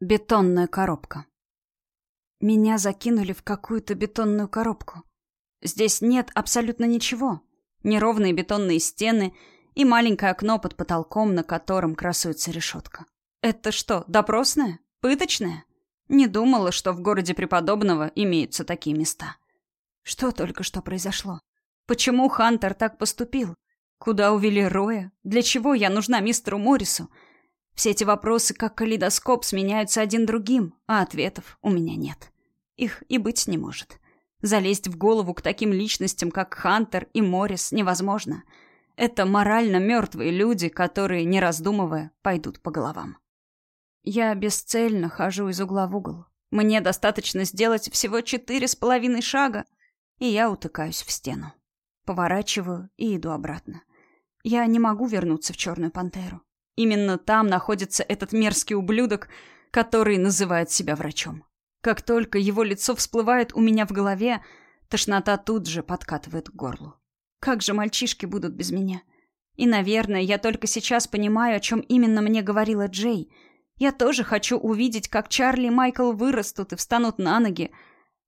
Бетонная коробка. Меня закинули в какую-то бетонную коробку. Здесь нет абсолютно ничего. Неровные бетонные стены и маленькое окно под потолком, на котором красуется решетка. Это что, допросная? Пыточная? Не думала, что в городе преподобного имеются такие места. Что только что произошло? Почему Хантер так поступил? Куда увели Роя? Для чего я нужна мистеру Моррису? Все эти вопросы, как калейдоскоп, сменяются один другим, а ответов у меня нет. Их и быть не может. Залезть в голову к таким личностям, как Хантер и Моррис, невозможно. Это морально мертвые люди, которые, не раздумывая, пойдут по головам. Я бесцельно хожу из угла в угол. Мне достаточно сделать всего четыре с половиной шага, и я утыкаюсь в стену. Поворачиваю и иду обратно. Я не могу вернуться в Черную Пантеру. Именно там находится этот мерзкий ублюдок, который называет себя врачом. Как только его лицо всплывает у меня в голове, тошнота тут же подкатывает к горлу. Как же мальчишки будут без меня? И, наверное, я только сейчас понимаю, о чем именно мне говорила Джей. Я тоже хочу увидеть, как Чарли и Майкл вырастут и встанут на ноги.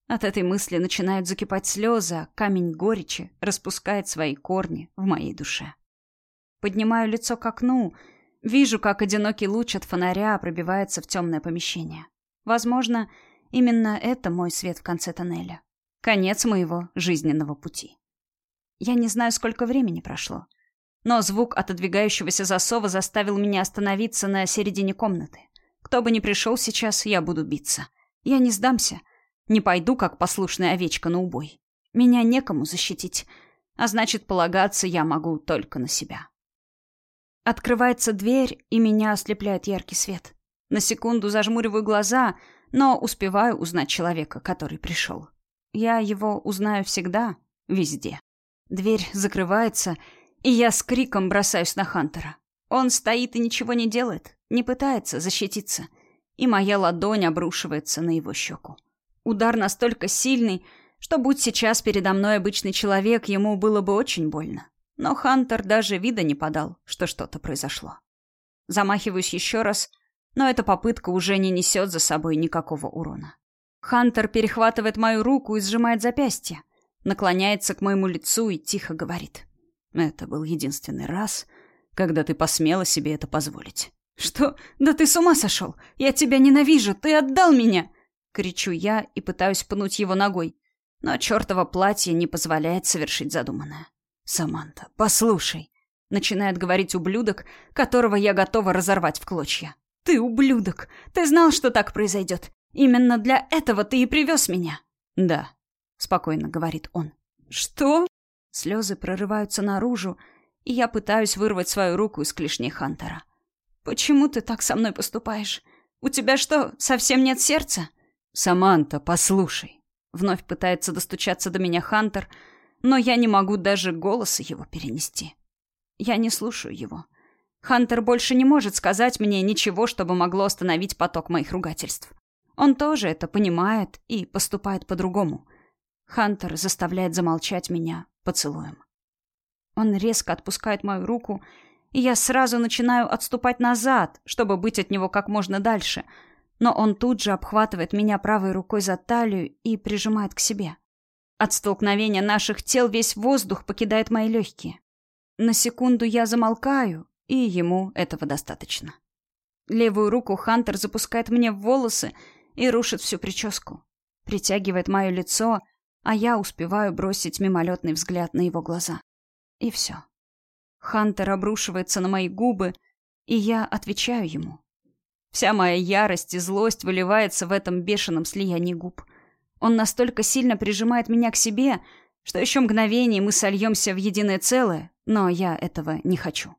От этой мысли начинают закипать слезы, а камень горечи распускает свои корни в моей душе. Поднимаю лицо к окну — Вижу, как одинокий луч от фонаря пробивается в темное помещение. Возможно, именно это мой свет в конце тоннеля. Конец моего жизненного пути. Я не знаю, сколько времени прошло. Но звук отодвигающегося засова заставил меня остановиться на середине комнаты. Кто бы ни пришел сейчас, я буду биться. Я не сдамся. Не пойду, как послушная овечка на убой. Меня некому защитить. А значит, полагаться я могу только на себя. Открывается дверь, и меня ослепляет яркий свет. На секунду зажмуриваю глаза, но успеваю узнать человека, который пришел. Я его узнаю всегда, везде. Дверь закрывается, и я с криком бросаюсь на Хантера. Он стоит и ничего не делает, не пытается защититься, и моя ладонь обрушивается на его щеку. Удар настолько сильный, что будь сейчас передо мной обычный человек, ему было бы очень больно. Но Хантер даже вида не подал, что что-то произошло. Замахиваюсь еще раз, но эта попытка уже не несет за собой никакого урона. Хантер перехватывает мою руку и сжимает запястье, наклоняется к моему лицу и тихо говорит. «Это был единственный раз, когда ты посмела себе это позволить». «Что? Да ты с ума сошел! Я тебя ненавижу! Ты отдал меня!» Кричу я и пытаюсь пнуть его ногой, но чертово платье не позволяет совершить задуманное. «Саманта, послушай», — начинает говорить ублюдок, которого я готова разорвать в клочья. «Ты ублюдок! Ты знал, что так произойдет! Именно для этого ты и привез меня!» «Да», — спокойно говорит он. «Что?» Слезы прорываются наружу, и я пытаюсь вырвать свою руку из клешни Хантера. «Почему ты так со мной поступаешь? У тебя что, совсем нет сердца?» «Саманта, послушай!» Вновь пытается достучаться до меня Хантер, — но я не могу даже голоса его перенести. Я не слушаю его. Хантер больше не может сказать мне ничего, чтобы могло остановить поток моих ругательств. Он тоже это понимает и поступает по-другому. Хантер заставляет замолчать меня поцелуем. Он резко отпускает мою руку, и я сразу начинаю отступать назад, чтобы быть от него как можно дальше, но он тут же обхватывает меня правой рукой за талию и прижимает к себе. От столкновения наших тел весь воздух покидает мои легкие. На секунду я замолкаю, и ему этого достаточно. Левую руку Хантер запускает мне в волосы и рушит всю прическу. Притягивает мое лицо, а я успеваю бросить мимолетный взгляд на его глаза. И все. Хантер обрушивается на мои губы, и я отвечаю ему. Вся моя ярость и злость выливается в этом бешеном слиянии губ — он настолько сильно прижимает меня к себе, что еще мгновение мы сольемся в единое целое, но я этого не хочу.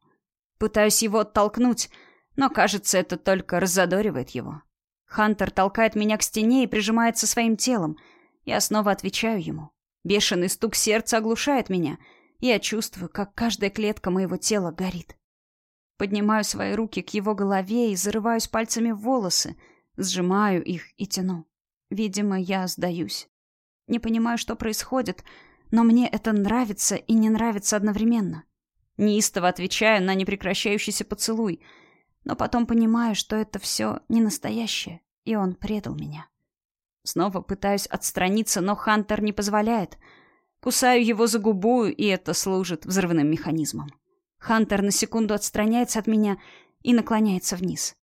Пытаюсь его оттолкнуть, но, кажется, это только раззадоривает его. Хантер толкает меня к стене и прижимается своим телом. Я снова отвечаю ему. Бешеный стук сердца оглушает меня. Я чувствую, как каждая клетка моего тела горит. Поднимаю свои руки к его голове и зарываюсь пальцами в волосы, сжимаю их и тяну. Видимо, я сдаюсь. Не понимаю, что происходит, но мне это нравится и не нравится одновременно. Неистово отвечаю на непрекращающийся поцелуй. Но потом понимаю, что это все не настоящее, и он предал меня. Снова пытаюсь отстраниться, но Хантер не позволяет. Кусаю его за губу, и это служит взрывным механизмом. Хантер на секунду отстраняется от меня и наклоняется вниз.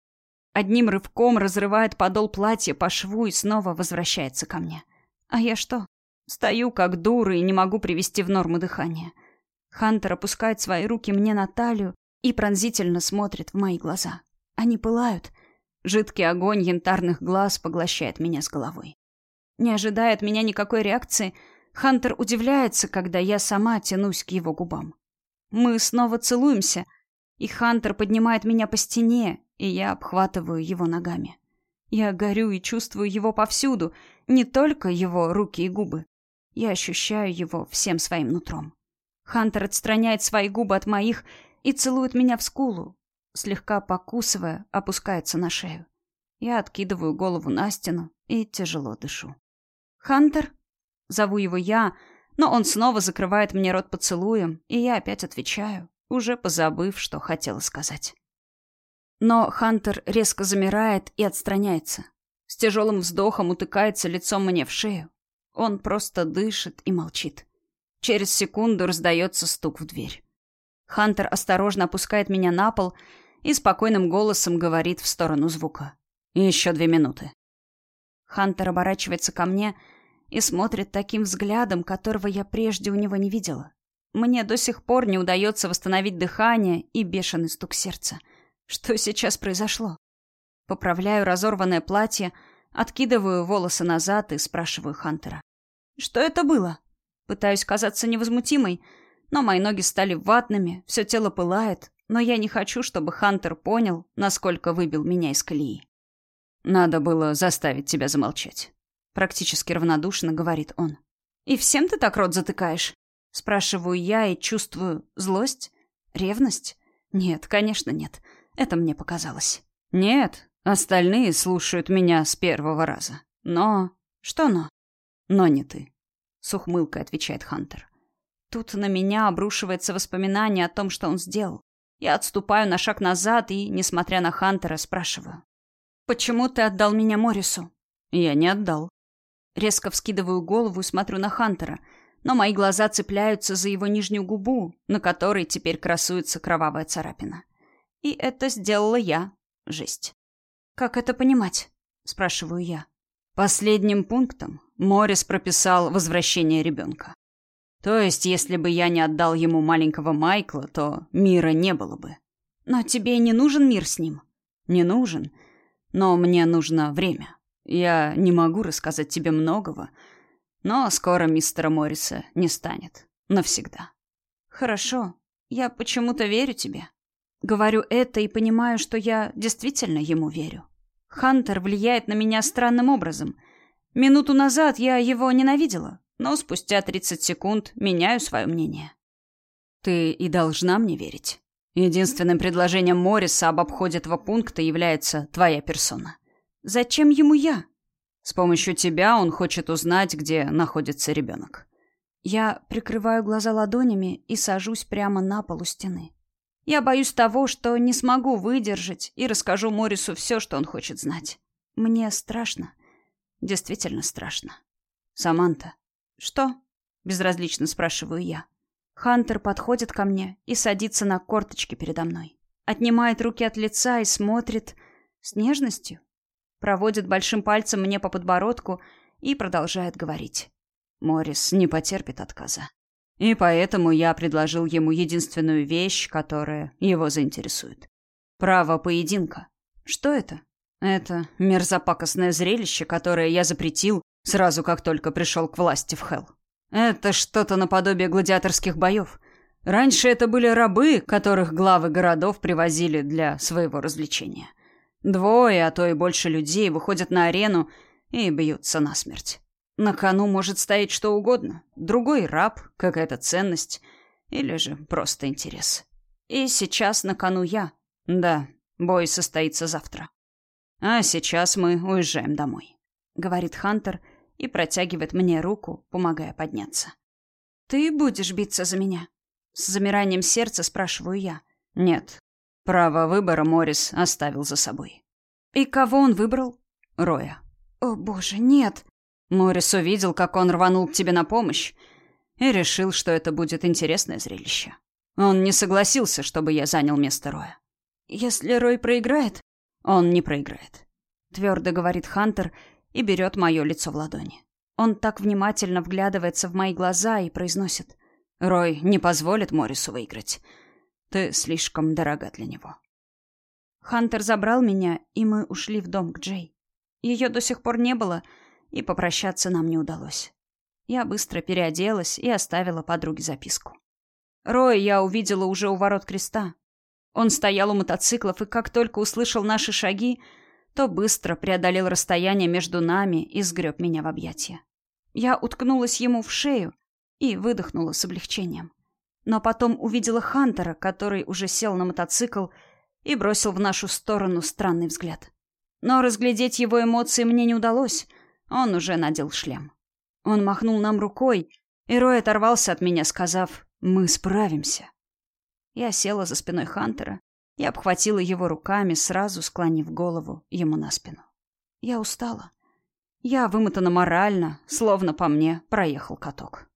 Одним рывком разрывает подол платья по шву и снова возвращается ко мне. А я что? Стою как дура и не могу привести в норму дыхание. Хантер опускает свои руки мне на талию и пронзительно смотрит в мои глаза. Они пылают. Жидкий огонь янтарных глаз поглощает меня с головой. Не ожидая от меня никакой реакции, Хантер удивляется, когда я сама тянусь к его губам. Мы снова целуемся, и Хантер поднимает меня по стене, и я обхватываю его ногами. Я горю и чувствую его повсюду, не только его руки и губы. Я ощущаю его всем своим нутром. Хантер отстраняет свои губы от моих и целует меня в скулу, слегка покусывая, опускается на шею. Я откидываю голову на стену и тяжело дышу. «Хантер?» Зову его я, но он снова закрывает мне рот поцелуем, и я опять отвечаю, уже позабыв, что хотела сказать. Но Хантер резко замирает и отстраняется. С тяжелым вздохом утыкается лицом мне в шею. Он просто дышит и молчит. Через секунду раздается стук в дверь. Хантер осторожно опускает меня на пол и спокойным голосом говорит в сторону звука. «Еще две минуты». Хантер оборачивается ко мне и смотрит таким взглядом, которого я прежде у него не видела. Мне до сих пор не удается восстановить дыхание и бешеный стук сердца. Что сейчас произошло? Поправляю разорванное платье, откидываю волосы назад и спрашиваю Хантера. «Что это было?» Пытаюсь казаться невозмутимой, но мои ноги стали ватными, все тело пылает, но я не хочу, чтобы Хантер понял, насколько выбил меня из колеи. «Надо было заставить тебя замолчать», — практически равнодушно говорит он. «И всем ты так рот затыкаешь?» Спрашиваю я и чувствую злость, ревность. Нет, конечно, нет. Это мне показалось. Нет, остальные слушают меня с первого раза. Но... Что но? Но не ты. С ухмылкой отвечает Хантер. Тут на меня обрушивается воспоминание о том, что он сделал. Я отступаю на шаг назад и, несмотря на Хантера, спрашиваю. «Почему ты отдал меня Морису?» «Я не отдал». Резко вскидываю голову и смотрю на Хантера, но мои глаза цепляются за его нижнюю губу, на которой теперь красуется кровавая царапина. И это сделала я. Жесть. «Как это понимать?» — спрашиваю я. Последним пунктом Морис прописал возвращение ребенка. То есть, если бы я не отдал ему маленького Майкла, то мира не было бы. Но тебе не нужен мир с ним? Не нужен. Но мне нужно время. Я не могу рассказать тебе многого, но скоро мистера Морриса не станет. Навсегда. Хорошо. Я почему-то верю тебе. Говорю это и понимаю, что я действительно ему верю. Хантер влияет на меня странным образом. Минуту назад я его ненавидела, но спустя 30 секунд меняю свое мнение. Ты и должна мне верить. Единственным предложением Морриса об обходе этого пункта является твоя персона. Зачем ему я? С помощью тебя он хочет узнать, где находится ребенок. Я прикрываю глаза ладонями и сажусь прямо на полу стены. Я боюсь того, что не смогу выдержать и расскажу Морису все, что он хочет знать. Мне страшно. Действительно страшно. Саманта. Что? Безразлично спрашиваю я. Хантер подходит ко мне и садится на корточки передо мной. Отнимает руки от лица и смотрит с нежностью. Проводит большим пальцем мне по подбородку и продолжает говорить. Морис не потерпит отказа. И поэтому я предложил ему единственную вещь, которая его заинтересует. Право поединка. Что это? Это мерзопакостное зрелище, которое я запретил сразу, как только пришел к власти в Хелл. Это что-то наподобие гладиаторских боев. Раньше это были рабы, которых главы городов привозили для своего развлечения. Двое, а то и больше людей выходят на арену и бьются насмерть. На кону может стоять что угодно. Другой раб, какая-то ценность или же просто интерес. И сейчас на кону я. Да, бой состоится завтра. А сейчас мы уезжаем домой, говорит Хантер и протягивает мне руку, помогая подняться. Ты будешь биться за меня? С замиранием сердца спрашиваю я. Нет. Право выбора Морис оставил за собой. И кого он выбрал? Роя. О, боже, нет. Морис увидел, как он рванул к тебе на помощь, и решил, что это будет интересное зрелище. Он не согласился, чтобы я занял место Роя. Если Рой проиграет, он не проиграет. Твердо говорит Хантер и берет мое лицо в ладони. Он так внимательно вглядывается в мои глаза и произносит. Рой не позволит Морису выиграть. Ты слишком дорога для него. Хантер забрал меня, и мы ушли в дом к Джей. Ее до сих пор не было, и попрощаться нам не удалось. Я быстро переоделась и оставила подруге записку. Роя я увидела уже у ворот креста. Он стоял у мотоциклов, и как только услышал наши шаги, то быстро преодолел расстояние между нами и сгреб меня в объятия. Я уткнулась ему в шею и выдохнула с облегчением. Но потом увидела Хантера, который уже сел на мотоцикл и бросил в нашу сторону странный взгляд. Но разглядеть его эмоции мне не удалось. Он уже надел шлем. Он махнул нам рукой, и Рой оторвался от меня, сказав «Мы справимся». Я села за спиной Хантера и обхватила его руками, сразу склонив голову ему на спину. Я устала. Я вымотана морально, словно по мне проехал каток.